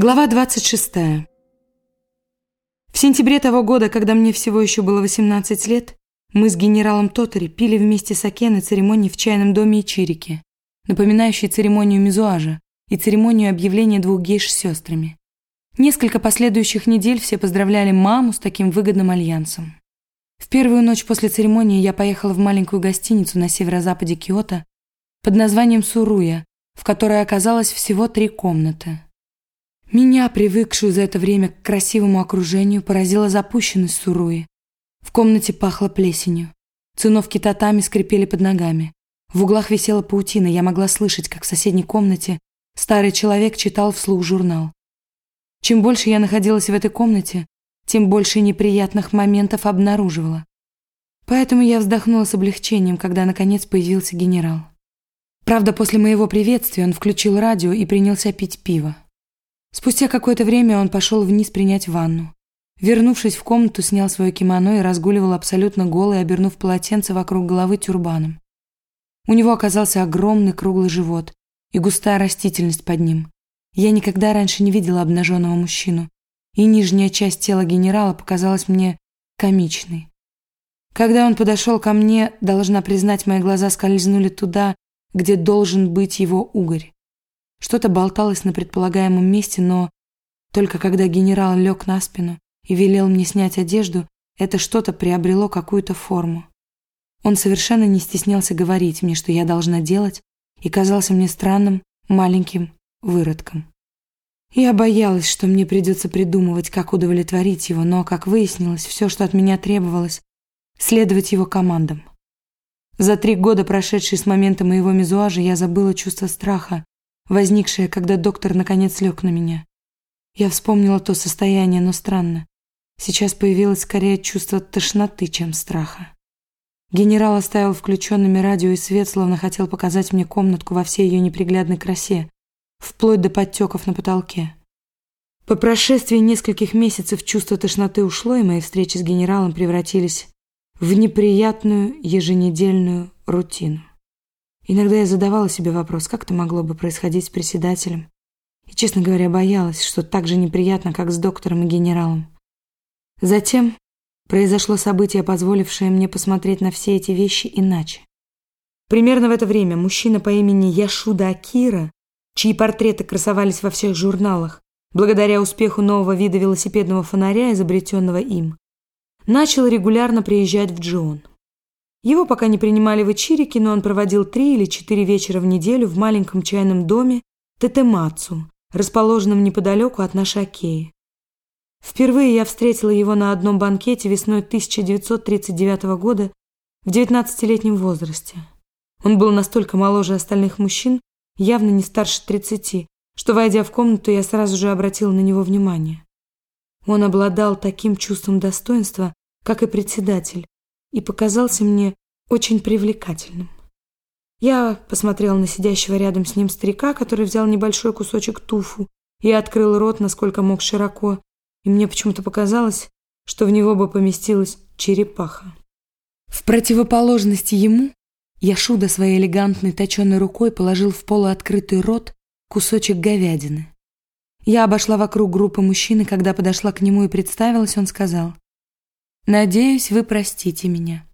Глава 26. В сентябре того года, когда мне всего еще было 18 лет, мы с генералом Тотари пили вместе с Аке на церемонии в чайном доме Ичирики, напоминающей церемонию мизуажа и церемонию объявления двух гейш с сестрами. Несколько последующих недель все поздравляли маму с таким выгодным альянсом. В первую ночь после церемонии я поехала в маленькую гостиницу на северо-западе Киото под названием Суруя, в которой оказалось всего три комнаты. Меня, привыкшую за это время к красивому окружению, поразила запущенность Суруи. В комнате пахло плесенью. Циновки татами скрипели под ногами. В углах висела паутина, я могла слышать, как в соседней комнате старый человек читал вслух журнал. Чем больше я находилась в этой комнате, тем больше неприятных моментов обнаруживала. Поэтому я вздохнула с облегчением, когда наконец появился генерал. Правда, после моего приветствия он включил радио и принялся пить пиво. Спустя какое-то время он пошел вниз принять ванну. Вернувшись в комнату, снял свое кимоно и разгуливал абсолютно голый, обернув полотенце вокруг головы тюрбаном. У него оказался огромный круглый живот и густая растительность под ним. Я никогда раньше не видела обнаженного мужчину, и нижняя часть тела генерала показалась мне комичной. Когда он подошел ко мне, должна признать, мои глаза скользнули туда, где должен быть его угорь. Что-то болталось на предполагаемом месте, но только когда генерал лег на спину и велел мне снять одежду, это что-то приобрело какую-то форму. Он совершенно не стеснялся говорить мне, что я должна делать, и казался мне странным, маленьким выродком. Я боялась, что мне придется придумывать, как удовлетворить его, но, как выяснилось, все, что от меня требовалось, следовать его командам. За три года, прошедшие с момента моего мизуажа, я забыла чувство страха, возникшее, когда доктор наконец лег на меня. Я вспомнила то состояние, но странно. Сейчас появилось скорее чувство тошноты, чем страха. Генерал оставил включенными радио и свет, словно хотел показать мне комнатку во всей ее неприглядной красе, вплоть до подтеков на потолке. По прошествии нескольких месяцев чувство тошноты ушло, и мои встречи с генералом превратились в неприятную еженедельную рутину. Иногда я задавала себе вопрос, как это могло бы происходить с председателем. И, честно говоря, боялась, что так же неприятно, как с доктором и генералом. Затем произошло событие, позволившее мне посмотреть на все эти вещи иначе. Примерно в это время мужчина по имени Яшуда Акира, чьи портреты красовались во всех журналах, благодаря успеху нового вида велосипедного фонаря, изобретенного им, начал регулярно приезжать в Джон. Его пока не принимали в Ичирике, но он проводил три или четыре вечера в неделю в маленьком чайном доме Тетемацу, расположенном неподалеку от нашей. Впервые я встретила его на одном банкете весной 1939 года в 19-летнем возрасте. Он был настолько моложе остальных мужчин, явно не старше 30, что, войдя в комнату, я сразу же обратила на него внимание. Он обладал таким чувством достоинства, как и председатель, и показался мне очень привлекательным. Я посмотрел на сидящего рядом с ним старика, который взял небольшой кусочек туфу и открыл рот, насколько мог широко, и мне почему-то показалось, что в него бы поместилась черепаха. В противоположности ему Яшуда своей элегантной точеной рукой положил в полуоткрытый рот кусочек говядины. Я обошла вокруг группы мужчин, и когда подошла к нему и представилась, он сказал – Надеюсь, вы простите меня.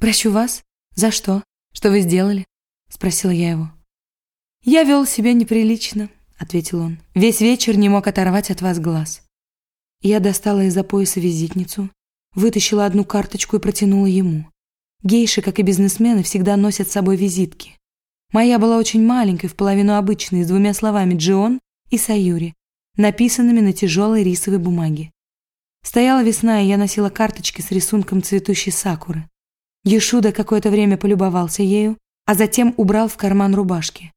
Прощу вас? За что? Что вы сделали? Спросила я его. Я вел себя неприлично, ответил он. Весь вечер не мог оторвать от вас глаз. Я достала из-за пояса визитницу, вытащила одну карточку и протянула ему. Гейши, как и бизнесмены, всегда носят с собой визитки. Моя была очень маленькой, в половину обычной, с двумя словами «Джион» и «Саюри», написанными на тяжелой рисовой бумаге. Стояла весна, и я носила карточки с рисунком цветущей сакуры. Ешуда какое-то время полюбовался ею, а затем убрал в карман рубашки.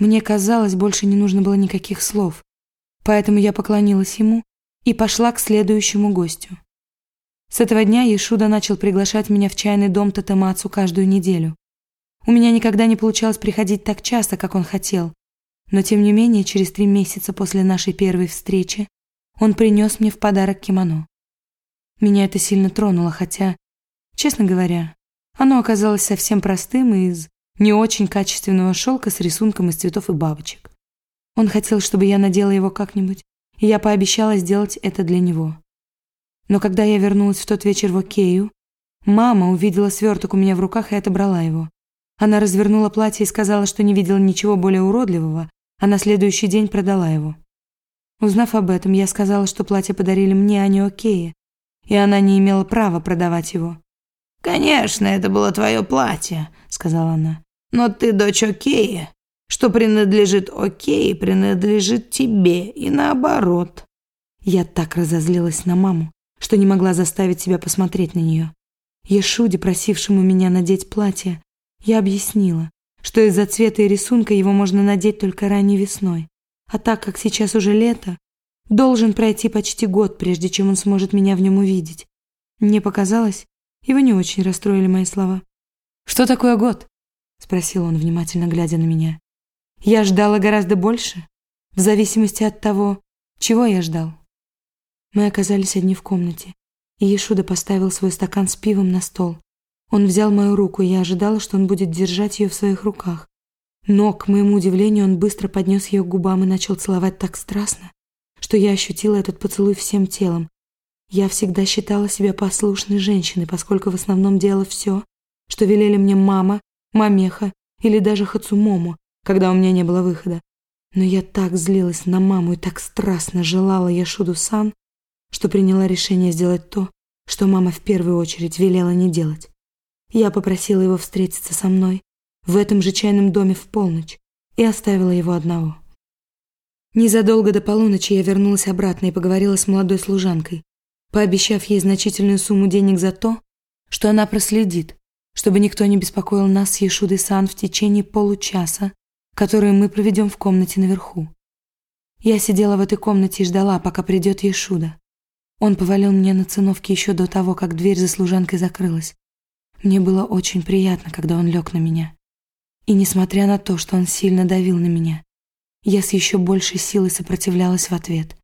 Мне казалось, больше не нужно было никаких слов, поэтому я поклонилась ему и пошла к следующему гостю. С этого дня Ешуда начал приглашать меня в чайный дом Татамацу каждую неделю. У меня никогда не получалось приходить так часто, как он хотел, но тем не менее через три месяца после нашей первой встречи он принес мне в подарок кимоно. Меня это сильно тронуло, хотя, честно говоря, оно оказалось совсем простым и из не очень качественного шелка с рисунком из цветов и бабочек. Он хотел, чтобы я надела его как-нибудь, и я пообещала сделать это для него. Но когда я вернулась в тот вечер в Окею, мама увидела сверток у меня в руках и отобрала его. Она развернула платье и сказала, что не видела ничего более уродливого, а на следующий день продала его. Узнав об этом, я сказала, что платье подарили мне, а не Окее, и она не имела права продавать его. «Конечно, это было твое платье», — сказала она. «Но ты дочь Окея. Что принадлежит Окее, принадлежит тебе, и наоборот». Я так разозлилась на маму, что не могла заставить себя посмотреть на нее. Ешуде, просившему меня надеть платье, я объяснила, что из-за цвета и рисунка его можно надеть только ранней весной. А так как сейчас уже лето, должен пройти почти год, прежде чем он сможет меня в нем увидеть. Мне показалось, его не очень расстроили мои слова. «Что такое год?» — спросил он, внимательно глядя на меня. «Я ждала гораздо больше, в зависимости от того, чего я ждал». Мы оказались одни в комнате, и Ешуда поставил свой стакан с пивом на стол. Он взял мою руку, и я ожидала, что он будет держать ее в своих руках. Но, к моему удивлению, он быстро поднес ее к губам и начал целовать так страстно, что я ощутила этот поцелуй всем телом. Я всегда считала себя послушной женщиной, поскольку в основном делала все, что велели мне мама, мамеха или даже Хацумому, когда у меня не было выхода. Но я так злилась на маму и так страстно желала Яшуду-сан, что приняла решение сделать то, что мама в первую очередь велела не делать. Я попросила его встретиться со мной в этом же чайном доме в полночь и оставила его одного. Незадолго до полуночи я вернулась обратно и поговорила с молодой служанкой, пообещав ей значительную сумму денег за то, что она проследит, чтобы никто не беспокоил нас с Ешудой Сан в течение получаса, который мы проведем в комнате наверху. Я сидела в этой комнате и ждала, пока придет Ешуда. Он повалил мне на циновке еще до того, как дверь за служанкой закрылась. Мне было очень приятно, когда он лег на меня. И несмотря на то, что он сильно давил на меня, я с еще большей силой сопротивлялась в ответ.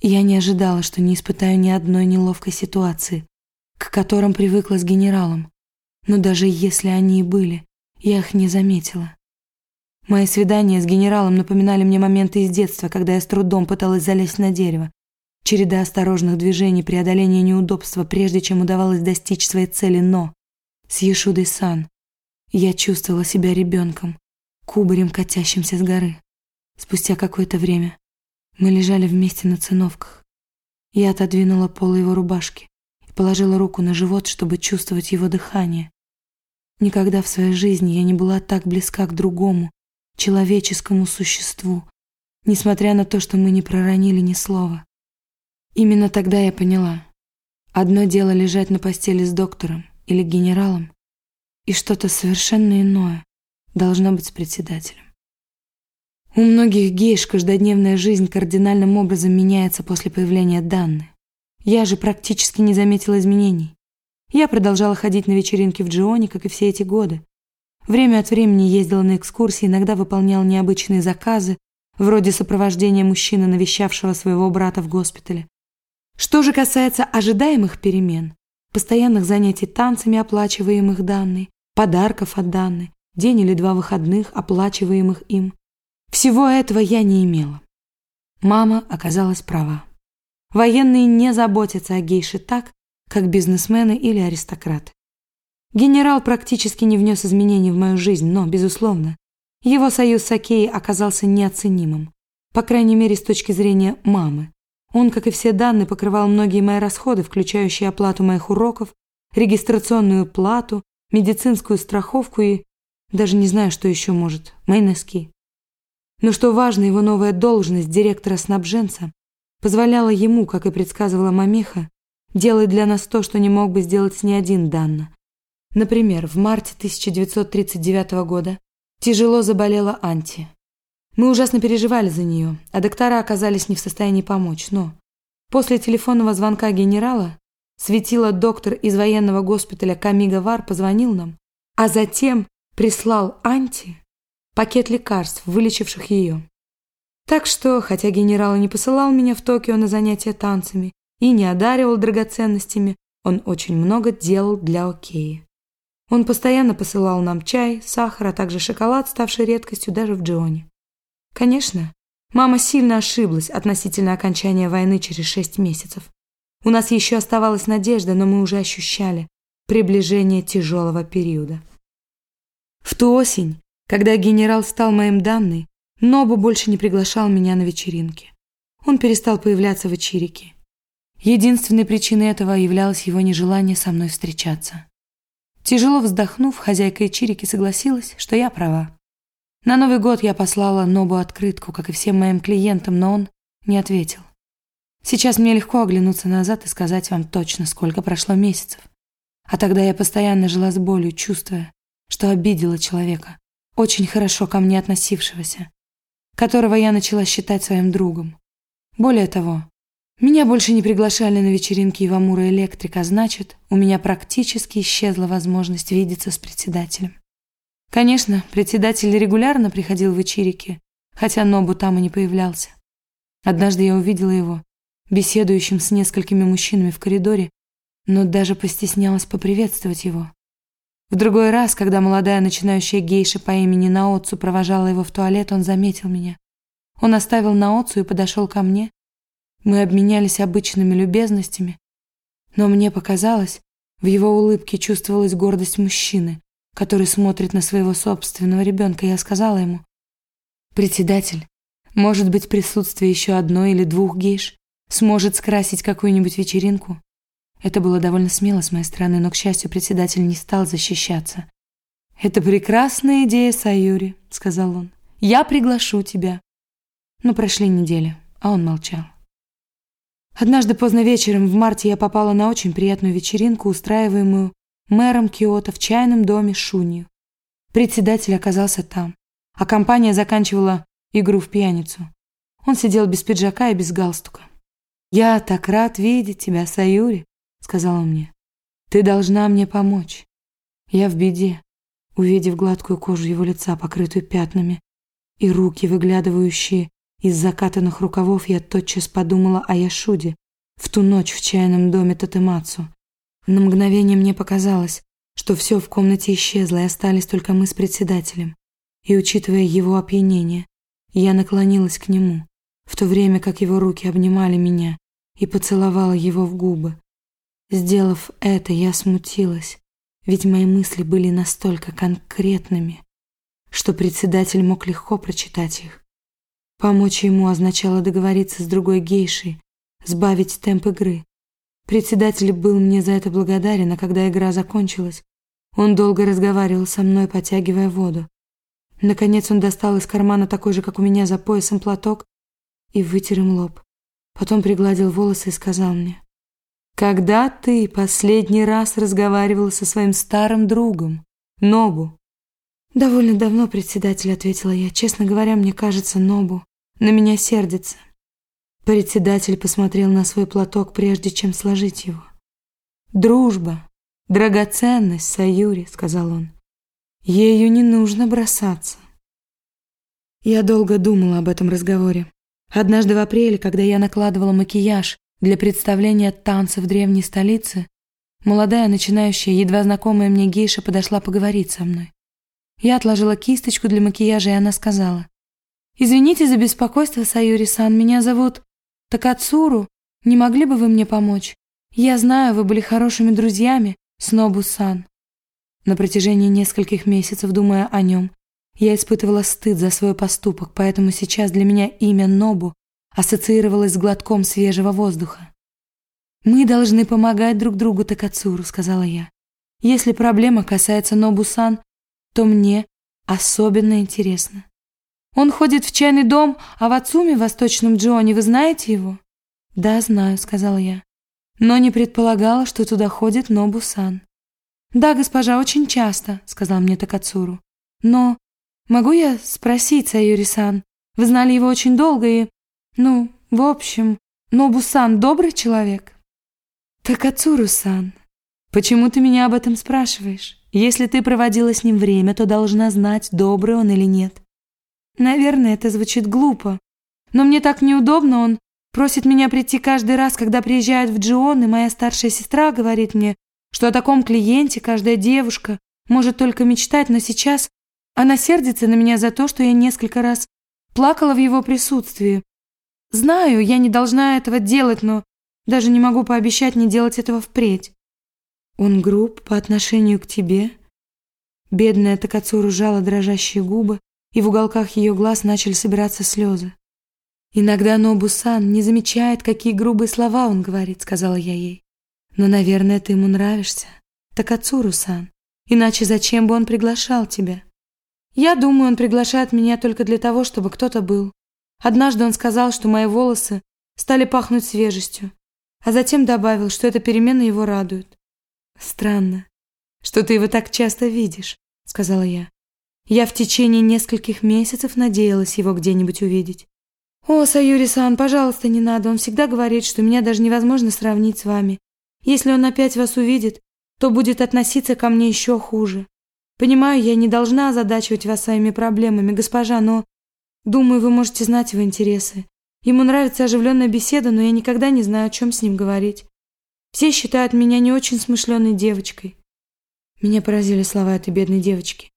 Я не ожидала, что не испытаю ни одной неловкой ситуации, к которым привыкла с генералом. Но даже если они и были, я их не заметила. Мои свидания с генералом напоминали мне моменты из детства, когда я с трудом пыталась залезть на дерево. Череда осторожных движений, преодоление неудобства, прежде чем удавалось достичь своей цели, но с Ешудой Сан. Я чувствовала себя ребенком, кубарем, катящимся с горы. Спустя какое-то время мы лежали вместе на циновках. Я отодвинула полы его рубашки и положила руку на живот, чтобы чувствовать его дыхание. Никогда в своей жизни я не была так близка к другому, человеческому существу, несмотря на то, что мы не проронили ни слова. Именно тогда я поняла. Одно дело лежать на постели с доктором, или генералом, и что-то совершенно иное должно быть с председателем. У многих гейш каждодневная жизнь кардинальным образом меняется после появления Данны. Я же практически не заметила изменений. Я продолжала ходить на вечеринки в Джионе, как и все эти годы. Время от времени ездила на экскурсии, иногда выполняла необычные заказы, вроде сопровождения мужчины, навещавшего своего брата в госпитале. Что же касается ожидаемых перемен, постоянных занятий танцами, оплачиваемых данной, подарков от данной, день или два выходных, оплачиваемых им. Всего этого я не имела. Мама оказалась права. Военные не заботятся о гейше так, как бизнесмены или аристократы. Генерал практически не внес изменений в мою жизнь, но, безусловно, его союз с Акеей оказался неоценимым, по крайней мере, с точки зрения мамы, он, как и все данные, покрывал многие мои расходы, включающие оплату моих уроков, регистрационную плату, медицинскую страховку и... Даже не знаю, что еще может. Мои носки. Но что важно, его новая должность директора снабженца позволяла ему, как и предсказывала Мамеха, делать для нас то, что не мог бы сделать ни один Данна. Например, в марте 1939 года тяжело заболела Анти. Мы ужасно переживали за нее, а доктора оказались не в состоянии помочь, но после телефонного звонка генерала светила доктор из военного госпиталя Камигавар позвонил нам, а затем прислал Анти пакет лекарств, вылечивших ее. Так что, хотя генерал не посылал меня в Токио на занятия танцами и не одаривал драгоценностями, он очень много делал для Океи. Он постоянно посылал нам чай, сахар, а также шоколад, ставший редкостью даже в Джионе. Конечно, Мама сильно ошиблась относительно окончания войны через шесть месяцев. У нас еще оставалась надежда, но мы уже ощущали приближение тяжелого периода. В ту осень, когда генерал стал моим данной, Нобу больше не приглашал меня на вечеринки. Он перестал появляться в Ичирике. Единственной причиной этого являлось его нежелание со мной встречаться. Тяжело вздохнув, хозяйка Ичирики согласилась, что я права. На Новый год я послала Нобу открытку, как и всем моим клиентам, но он не ответил. Сейчас мне легко оглянуться назад и сказать вам точно, сколько прошло месяцев. А тогда я постоянно жила с болью, чувствуя, что обидела человека, очень хорошо ко мне относившегося, которого я начала считать своим другом. Более того, меня больше не приглашали на вечеринки Ивамура Электрик, а значит, у меня практически исчезла возможность видеться с председателем. Конечно, председатель регулярно приходил в Ичирики, хотя Нобу там и не появлялся. Однажды я увидела его, беседующим с несколькими мужчинами в коридоре, но даже постеснялась поприветствовать его. В другой раз, когда молодая начинающая гейша по имени Наоцу провожала его в туалет, он заметил меня. Он оставил Наоцу и подошел ко мне. Мы обменялись обычными любезностями, но мне показалось, в его улыбке чувствовалась гордость мужчины, который смотрит на своего собственного ребенка, я сказала ему, «Председатель, может быть, присутствие еще одной или двух гейш сможет скрасить какую-нибудь вечеринку?» Это было довольно смело с моей стороны, но, к счастью, председатель не стал защищаться. «Это прекрасная идея, Саюри», — сказал он. «Я приглашу тебя». Но прошли недели, а он молчал. Однажды поздно вечером в марте я попала на очень приятную вечеринку, устраиваемую мэром Киото в чайном доме Шунью. Председатель оказался там, а компания заканчивала игру в пьяницу. Он сидел без пиджака и без галстука. «Я так рад видеть тебя, Саюри», — сказал он мне. «Ты должна мне помочь. Я в беде». Увидев гладкую кожу его лица, покрытую пятнами, и руки, выглядывающие из закатанных рукавов, я тотчас подумала о Яшуде в ту ночь в чайном доме Татемацу. На мгновение мне показалось, что все в комнате исчезло, и остались только мы с председателем. И, учитывая его опьянение, я наклонилась к нему, в то время как его руки обнимали меня, и поцеловала его в губы. Сделав это, я смутилась, ведь мои мысли были настолько конкретными, что председатель мог легко прочитать их. Помочь ему означало договориться с другой гейшей, сбавить темп игры, Председатель был мне за это благодарен, а когда игра закончилась, он долго разговаривал со мной, потягивая воду. Наконец он достал из кармана такой же, как у меня, за поясом платок и вытер им лоб. Потом пригладил волосы и сказал мне, «Когда ты последний раз разговаривал со своим старым другом, Нобу?» «Довольно давно, председатель», — ответила я. «Честно говоря, мне кажется, Нобу на меня сердится». Председатель посмотрел на свой платок, прежде чем сложить его. «Дружба, драгоценность, Саюри», — сказал он. «Ею не нужно бросаться». Я долго думала об этом разговоре. Однажды в апреле, когда я накладывала макияж для представления танца в древней столице, молодая, начинающая, едва знакомая мне гейша подошла поговорить со мной. Я отложила кисточку для макияжа, и она сказала, «Извините за беспокойство, Саюри-сан, меня зовут Такацуру, не могли бы вы мне помочь? Я знаю, вы были хорошими друзьями с Нобу-сан. На протяжении нескольких месяцев, думая о нем, я испытывала стыд за свой поступок, поэтому сейчас для меня имя Нобу ассоциировалось с глотком свежего воздуха. «Мы должны помогать друг другу, Такацуру», — сказала я. «Если проблема касается Нобу-сан, то мне особенно интересно. Он ходит в чайный дом а в Ацуме, Восточном Джоне. Вы знаете его?» «Да, знаю», — сказала я. «Но не предполагала, что туда ходит Нобу-сан». «Да, госпожа, очень часто», — сказал мне Такацуру. «Но могу я спросить, Саюри-сан? Вы знали его очень долго и... Ну, в общем, Нобу-сан добрый человек?» «Такацуру-сан, почему ты меня об этом спрашиваешь? Если ты проводила с ним время, то должна знать, добрый он или нет. Наверное, это звучит глупо. Но мне так неудобно, он просит меня прийти каждый раз, когда приезжает в Джион, и моя старшая сестра говорит мне, что о таком клиенте каждая девушка может только мечтать, но сейчас она сердится на меня за то, что я несколько раз плакала в его присутствии. Знаю, я не должна этого делать, но даже не могу пообещать не делать этого впредь. Он груб по отношению к тебе. Бедная Такацуру жала дрожащие губы, и в уголках ее глаз начали собираться слезы. «Иногда Нобу-сан не замечает, какие грубые слова он говорит», — сказала я ей. «Но, наверное, ты ему нравишься. Такацуру-сан. Иначе зачем бы он приглашал тебя?» «Я думаю, он приглашает меня только для того, чтобы кто-то был. Однажды он сказал, что мои волосы стали пахнуть свежестью, а затем добавил, что эта перемена его радует. «Странно, что ты его так часто видишь», — сказала я. «Я в течение нескольких месяцев надеялась его где-нибудь увидеть. «О, Саюри-сан, пожалуйста, не надо. Он всегда говорит, что меня даже невозможно сравнить с вами. Если он опять вас увидит, то будет относиться ко мне еще хуже. Понимаю, я не должна озадачивать вас своими проблемами, госпожа, но... Думаю, вы можете знать его интересы. Ему нравится оживленная беседа, но я никогда не знаю, о чем с ним говорить. Все считают меня не очень смышленой девочкой». Меня поразили слова этой бедной девочки.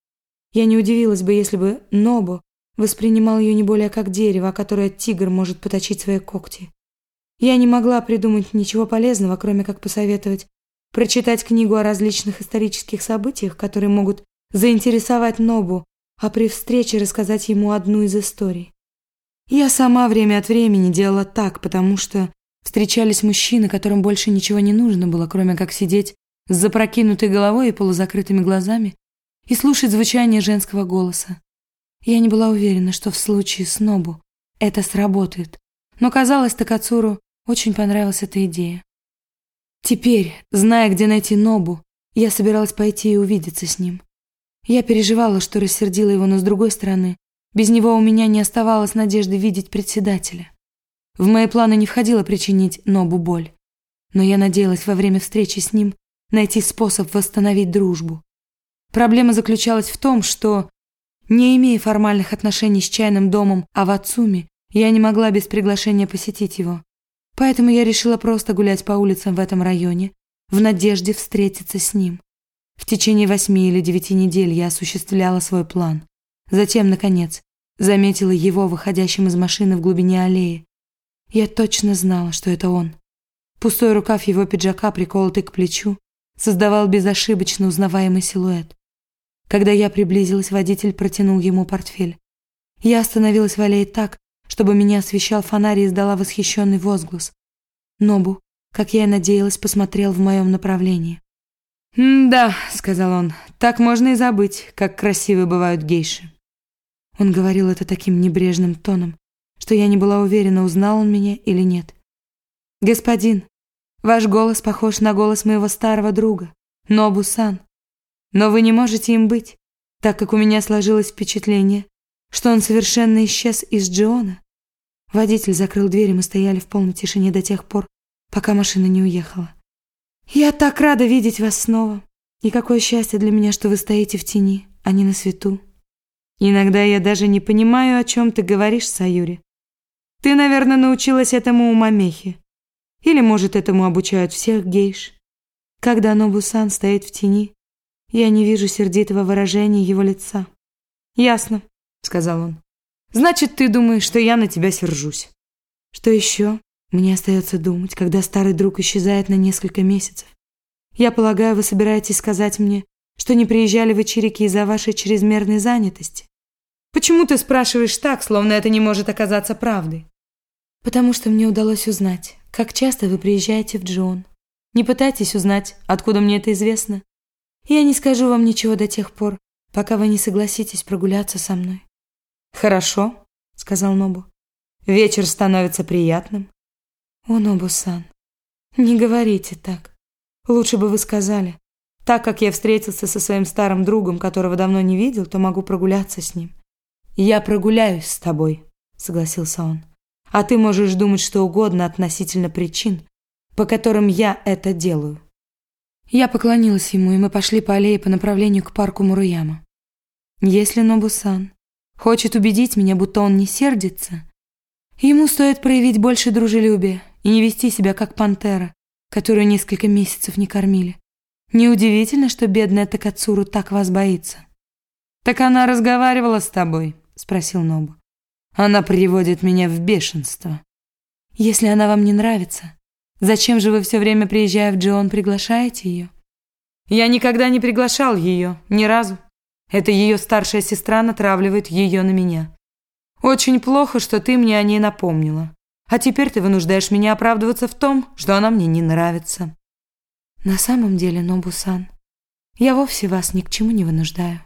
Я не удивилась бы, если бы Нобу Воспринимал ее не более как дерево, о которое тигр может поточить свои когти. Я не могла придумать ничего полезного, кроме как посоветовать прочитать книгу о различных исторических событиях, которые могут заинтересовать Нобу, а при встрече рассказать ему одну из историй. Я сама время от времени делала так, потому что встречались мужчины, которым больше ничего не нужно было, кроме как сидеть с запрокинутой головой и полузакрытыми глазами и слушать звучание женского голоса. Я не была уверена, что в случае с Нобу это сработает, но казалось, Такацуру очень понравилась эта идея. Теперь, зная, где найти Нобу, я собиралась пойти и увидеться с ним. Я переживала, что рассердила его, но с другой стороны, без него у меня не оставалось надежды видеть председателя. В мои планы не входило причинить Нобу боль, но я надеялась во время встречи с ним найти способ восстановить дружбу. Проблема заключалась в том, что не имея формальных отношений с чайным домом Авацуми, я не могла без приглашения посетить его. Поэтому я решила просто гулять по улицам в этом районе, в надежде встретиться с ним. В течение восьми или девяти недель я осуществляла свой план. Затем, наконец, заметила его выходящим из машины в глубине аллеи. Я точно знала, что это он. Пустой рукав его пиджака, приколотый к плечу, создавал безошибочно узнаваемый силуэт. Когда я приблизилась, водитель протянул ему портфель. Я остановилась в аллее так, чтобы меня освещал фонарь и издала восхищенный возглас. Нобу, как я и надеялась, посмотрел в моем направлении. «Да», — сказал он, — «так можно и забыть, как красивы бывают гейши». Он говорил это таким небрежным тоном, что я не была уверена, узнал он меня или нет. «Господин, ваш голос похож на голос моего старого друга, Нобу-сан. Но вы не можете им быть, так как у меня сложилось впечатление, что он совершенно исчез из Джиона. Водитель закрыл дверь, и мы стояли в полной тишине до тех пор, пока машина не уехала. «Я так рада видеть вас снова. И какое счастье для меня, что вы стоите в тени, а не на свету. Иногда я даже не понимаю, о чем ты говоришь, Саюри. Ты, наверное, научилась этому у Мамехи. Или, может, этому обучают всех гейш. Когда Нобусан стоит в тени, я не вижу сердитого выражения его лица. «Ясно», — сказал он. «Значит, ты думаешь, что я на тебя сержусь». «Что еще мне остается думать, когда старый друг исчезает на несколько месяцев? Я полагаю, вы собираетесь сказать мне, что не приезжали в Ичирики из-за вашей чрезмерной занятости?» «Почему ты спрашиваешь так, словно это не может оказаться правдой?» «Потому что мне удалось узнать, как часто вы приезжаете в Джон. Не пытайтесь узнать, откуда мне это известно. Я не скажу вам ничего до тех пор, пока вы не согласитесь прогуляться со мной. Хорошо, сказал Нобу. Вечер становится приятным. О, Нобу-сан, не говорите так. Лучше бы вы сказали. Так как я встретился со своим старым другом, которого давно не видел, то могу прогуляться с ним. Я прогуляюсь с тобой, согласился он. А ты можешь думать что угодно относительно причин, по которым я это делаю. Я поклонилась ему, и мы пошли по аллее по направлению к парку Муруяма. Если Нобусан хочет убедить меня, будто он не сердится, ему стоит проявить больше дружелюбия и не вести себя как пантера, которую несколько месяцев не кормили. Неудивительно, что бедная Такацуру так вас боится. «Так она разговаривала с тобой?» – спросил Нобу. Она приводит меня в бешенство. Если она вам не нравится, зачем же вы все время, приезжая в Джион, приглашаете ее? Я никогда не приглашал ее, ни разу. Это ее старшая сестра натравливает ее на меня. Очень плохо, что ты мне о ней напомнила. А теперь ты вынуждаешь меня оправдываться в том, что она мне не нравится. На самом деле, Нобусан, я вовсе вас ни к чему не вынуждаю.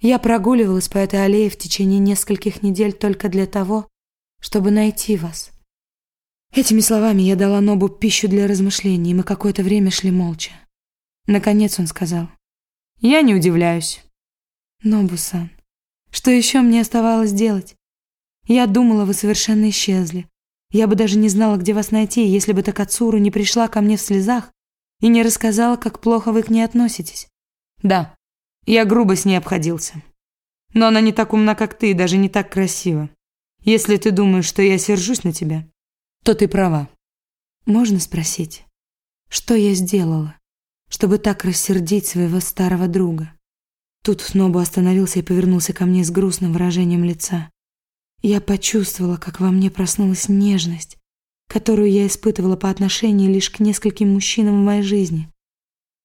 Я прогуливалась по этой аллее в течение нескольких недель только для того, чтобы найти вас. Этими словами я дала Нобу пищу для размышлений, и мы какое-то время шли молча. Наконец он сказал. «Я не удивляюсь». «Нобу-сан, что еще мне оставалось делать? Я думала, вы совершенно исчезли. Я бы даже не знала, где вас найти, если бы Такацуру не пришла ко мне в слезах и не рассказала, как плохо вы к ней относитесь. Да, я грубо с ней обходился. Но она не так умна, как ты, и даже не так красива. Если ты думаешь, что я сержусь на тебя, то ты права. Можно спросить, что я сделала, чтобы так рассердить своего старого друга? Тут Нобу остановился и повернулся ко мне с грустным выражением лица. Я почувствовала, как во мне проснулась нежность, которую я испытывала по отношению лишь к нескольким мужчинам в моей жизни.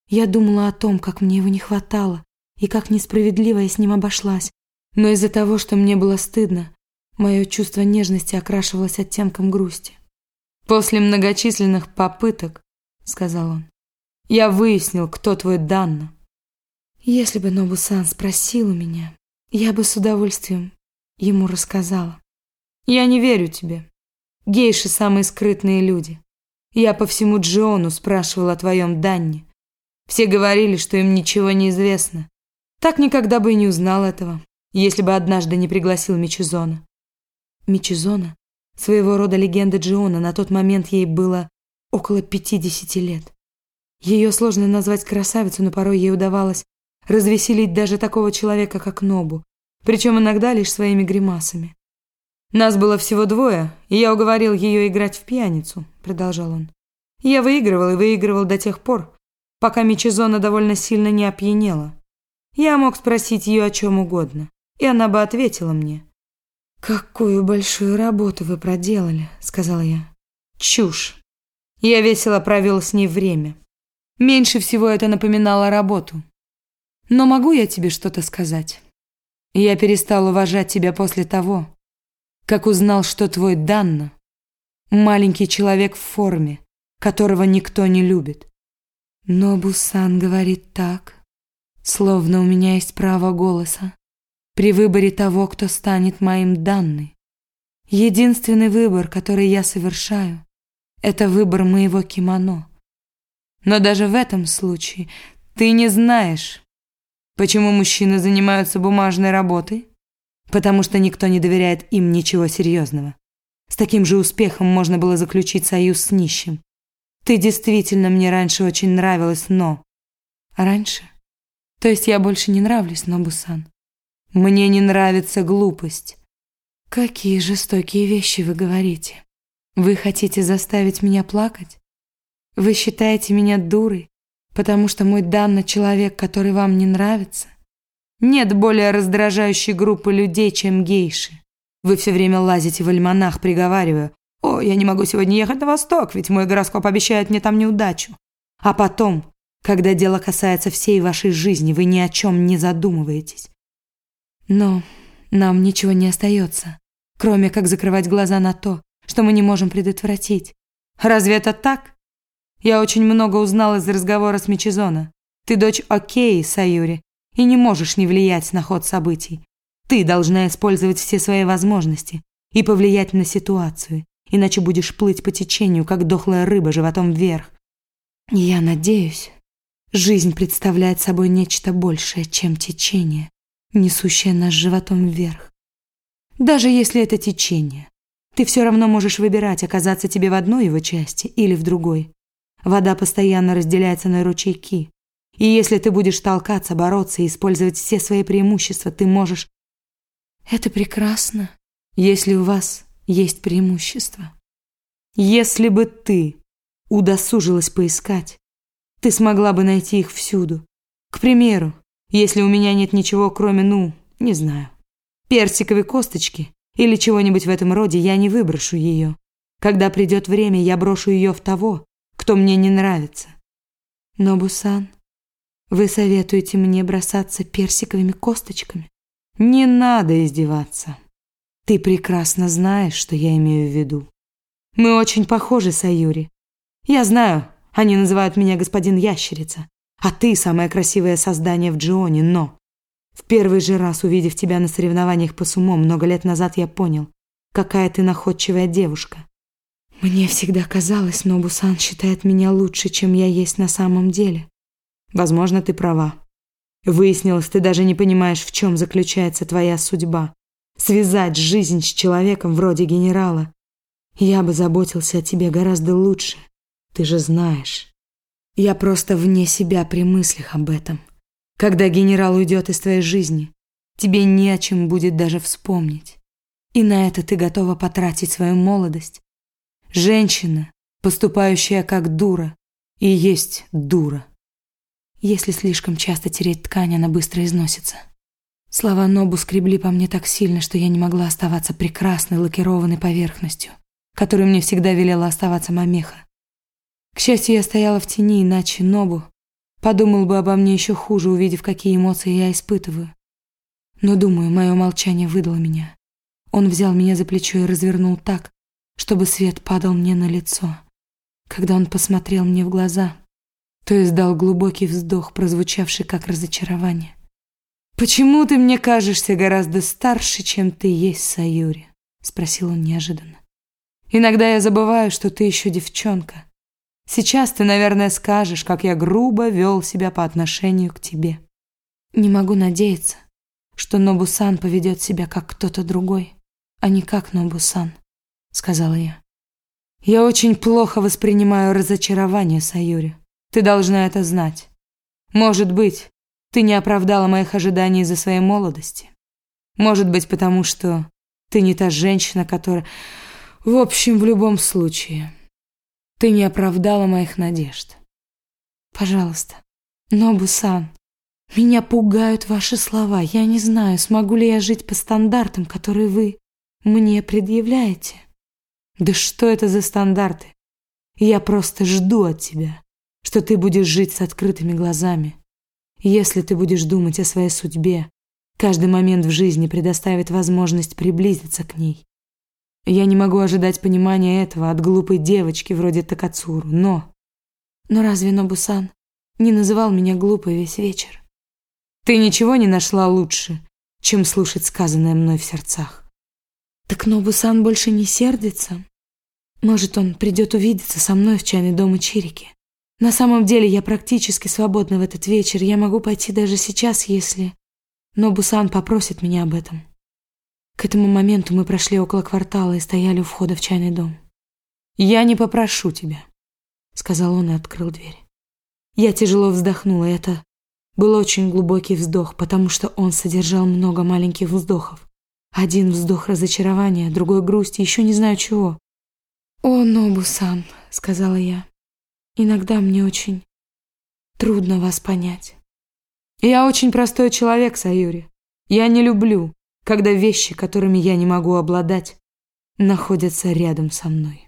Я думала о том, как мне его не хватало и как несправедливо я с ним обошлась, но из-за того, что мне было стыдно, мое чувство нежности окрашивалось оттенком грусти. «После многочисленных попыток», — сказал он, — «я выяснил, кто твой Данна». Если бы Нобусан спросил у меня, я бы с удовольствием ему рассказала. «Я не верю тебе. Гейши – самые скрытные люди. Я по всему Джиону спрашивал о твоем Данне. Все говорили, что им ничего не известно. Так никогда бы и не узнал этого, если бы однажды не пригласил Мичизона. Мичизона – своего рода легенда Джиона, на тот момент ей было около 50 лет. Ее сложно назвать красавицей, но порой ей удавалось развеселить даже такого человека, как Нобу, причем иногда лишь своими гримасами. «Нас было всего двое, и я уговорил ее играть в пьяницу», — продолжал он. «Я выигрывал и выигрывал до тех пор, пока Мичизона довольно сильно не опьянела. Я мог спросить ее о чем угодно, и она бы ответила мне. «Какую большую работу вы проделали», — сказала я. «Чушь. Я весело провел с ней время. Меньше всего это напоминало работу. Но могу я тебе что-то сказать? Я перестал уважать тебя после того, как узнал, что твой Данна – маленький человек в форме, которого никто не любит. Но Бусан говорит так, словно у меня есть право голоса при выборе того, кто станет моим Данной. Единственный выбор, который я совершаю, это выбор моего кимоно. Но даже в этом случае ты не знаешь, почему мужчины занимаются бумажной работой потому что никто не доверяет им ничего серьезного. С таким же успехом можно было заключить союз с нищим. Ты действительно мне раньше очень нравилась, но... Раньше? То есть я больше не нравлюсь, Нобусан? Мне не нравится глупость. Какие жестокие вещи вы говорите. Вы хотите заставить меня плакать? Вы считаете меня дурой, потому что мой данный человек, который вам не нравится? Нет более раздражающей группы людей, чем гейши. Вы все время лазите в альманах, приговаривая, «О, я не могу сегодня ехать на восток, ведь мой гороскоп обещает мне там неудачу». А потом, когда дело касается всей вашей жизни, вы ни о чем не задумываетесь. Но нам ничего не остается, кроме как закрывать глаза на то, что мы не можем предотвратить. Разве это так? Я очень много узнал из разговора с Мичизона. Ты дочь Окей, Саюри, и не можешь не влиять на ход событий. Ты должна использовать все свои возможности и повлиять на ситуацию, иначе будешь плыть по течению, как дохлая рыба животом вверх. Я надеюсь, жизнь представляет собой нечто большее, чем течение, несущее нас животом вверх. Даже если это течение, ты все равно можешь выбирать, оказаться тебе в одной его части или в другой. Вода постоянно разделяется на ручейки, и если ты будешь толкаться, бороться и использовать все свои преимущества, ты можешь... Это прекрасно, если у вас есть преимущества. Если бы ты удосужилась поискать, ты смогла бы найти их всюду. К примеру, если у меня нет ничего, кроме, ну, не знаю, персиковой косточки, или чего-нибудь в этом роде, я не выброшу ее. Когда придет время, я брошу ее в того, кто мне не нравится. Но, Бусан, вы советуете мне бросаться персиковыми косточками? Не надо издеваться. Ты прекрасно знаешь, что я имею в виду. Мы очень похожи, Саюри. Я знаю, они называют меня господин Ящерица, а ты самое красивое создание в Джионе, но... В первый же раз, увидев тебя на соревнованиях по сумо много лет назад, я понял, какая ты находчивая девушка. Мне всегда казалось, Нобусан считает меня лучше, чем я есть на самом деле. Возможно, ты права. Выяснилось, ты даже не понимаешь, в чем заключается твоя судьба. Связать жизнь с человеком вроде генерала. Я бы заботился о тебе гораздо лучше. Ты же знаешь. Я просто вне себя при мыслях об этом. Когда генерал уйдет из твоей жизни, тебе не о чем будет даже вспомнить. И на это ты готова потратить свою молодость. Женщина, поступающая как дура, и есть дура. Если слишком часто тереть ткань, она быстро износится. Слова Нобу скребли по мне так сильно, что я не могла оставаться прекрасной лакированной поверхностью, которой мне всегда велела оставаться мамеха. К счастью, я стояла в тени, иначе Нобу Подумал бы обо мне еще хуже, увидев, какие эмоции я испытываю. Но, думаю, мое молчание выдало меня. Он взял меня за плечо и развернул так, чтобы свет падал мне на лицо. Когда он посмотрел мне в глаза, то издал глубокий вздох, прозвучавший как разочарование. «Почему ты мне кажешься гораздо старше, чем ты есть, Саюри?» — спросил он неожиданно. «Иногда я забываю, что ты еще девчонка, Сейчас ты, наверное, скажешь, как я грубо вел себя по отношению к тебе. Не могу надеяться, что Нобусан поведет себя как кто-то другой, а не как Нобусан, сказала я. Я очень плохо воспринимаю разочарование, Саюри. Ты должна это знать. Может быть, ты не оправдала моих ожиданий из-за своей молодости. Может быть, потому что ты не та женщина, которая... В общем, в любом случае, ты не оправдала моих надежд. Пожалуйста, Нобу-сан, меня пугают ваши слова. Я не знаю, смогу ли я жить по стандартам, которые вы мне предъявляете. Да что это за стандарты? Я просто жду от тебя, что ты будешь жить с открытыми глазами. Если ты будешь думать о своей судьбе, каждый момент в жизни предоставит возможность приблизиться к ней. Я не могу ожидать понимания этого от глупой девочки вроде Такацуру, но... Но разве Нобусан не называл меня глупой весь вечер? Ты ничего не нашла лучше, чем слушать сказанное мной в сердцах. Так Нобусан больше не сердится? Может, он придет увидеться со мной в чайный дом Ичирики? На самом деле я практически свободна в этот вечер. Я могу пойти даже сейчас, если Нобусан попросит меня об этом. К этому моменту мы прошли около квартала и стояли у входа в чайный дом. «Я не попрошу тебя», — сказал он и открыл дверь. Я тяжело вздохнула, это был очень глубокий вздох, потому что он содержал много маленьких вздохов. Один вздох разочарования, другой грусти, еще не знаю чего. «О, Нобу-сан», — сказала я, — «иногда мне очень трудно вас понять». «Я очень простой человек, Саюри. Я не люблю, когда вещи, которыми я не могу обладать, находятся рядом со мной.